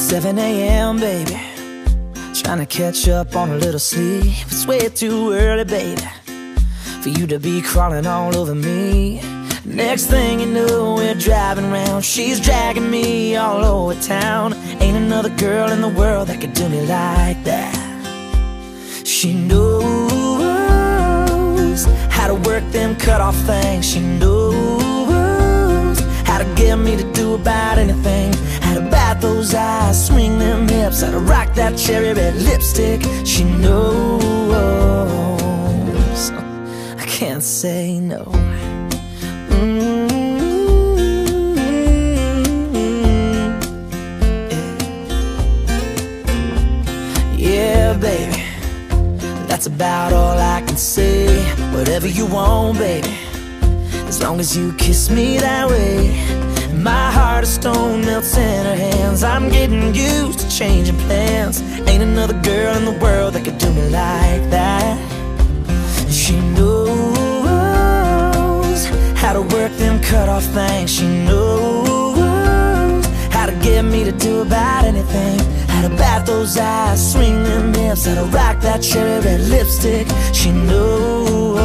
7 a.m., baby. Trying to catch up on a little sleep. It's way too early, baby, for you to be crawling all over me. Next thing you know, we're driving around. She's dragging me all over town. Ain't another girl in the world that could do me like that. She knows how to work them cut off things. She knows how to get me to do about anything. How to those eyes, swing them hips, how to rock that cherry red lipstick. She knows I can't say no. Mm-hmm. Yeah, baby, that's about all I can say. Whatever you want, baby, as long as you kiss me that way. My heart of stone melts in her I'm getting used to changing plans. Ain't another girl in the world that could do me like that. She knows how to work them cut off things. She knows how to get me to do about anything. How to bat those eyes, swing them hips, how to rock that cherry red lipstick. She knows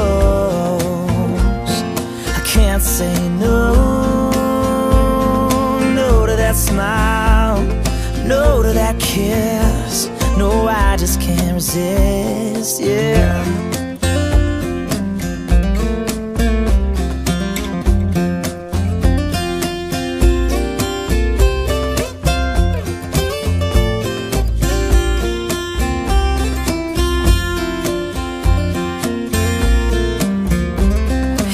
I can't say no. No to that smile, resist. Yeah.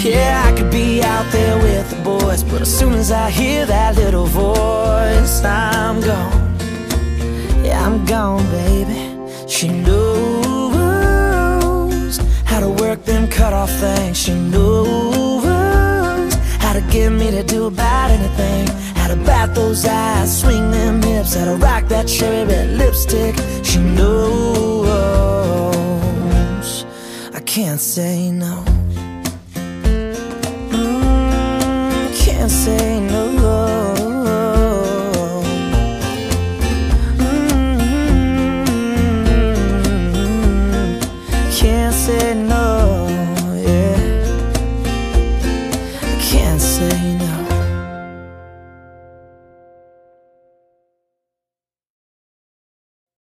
Yeah, I could be out there with the boys, but as soon as I hear that little voice, I'm gone. Yeah, I'm gone, baby. She knows how to work them cut off things. She knows how to get me to do about anything. How to bat those eyes, swing them hips, how to rock that cherry red lipstick. She knows I can't say no.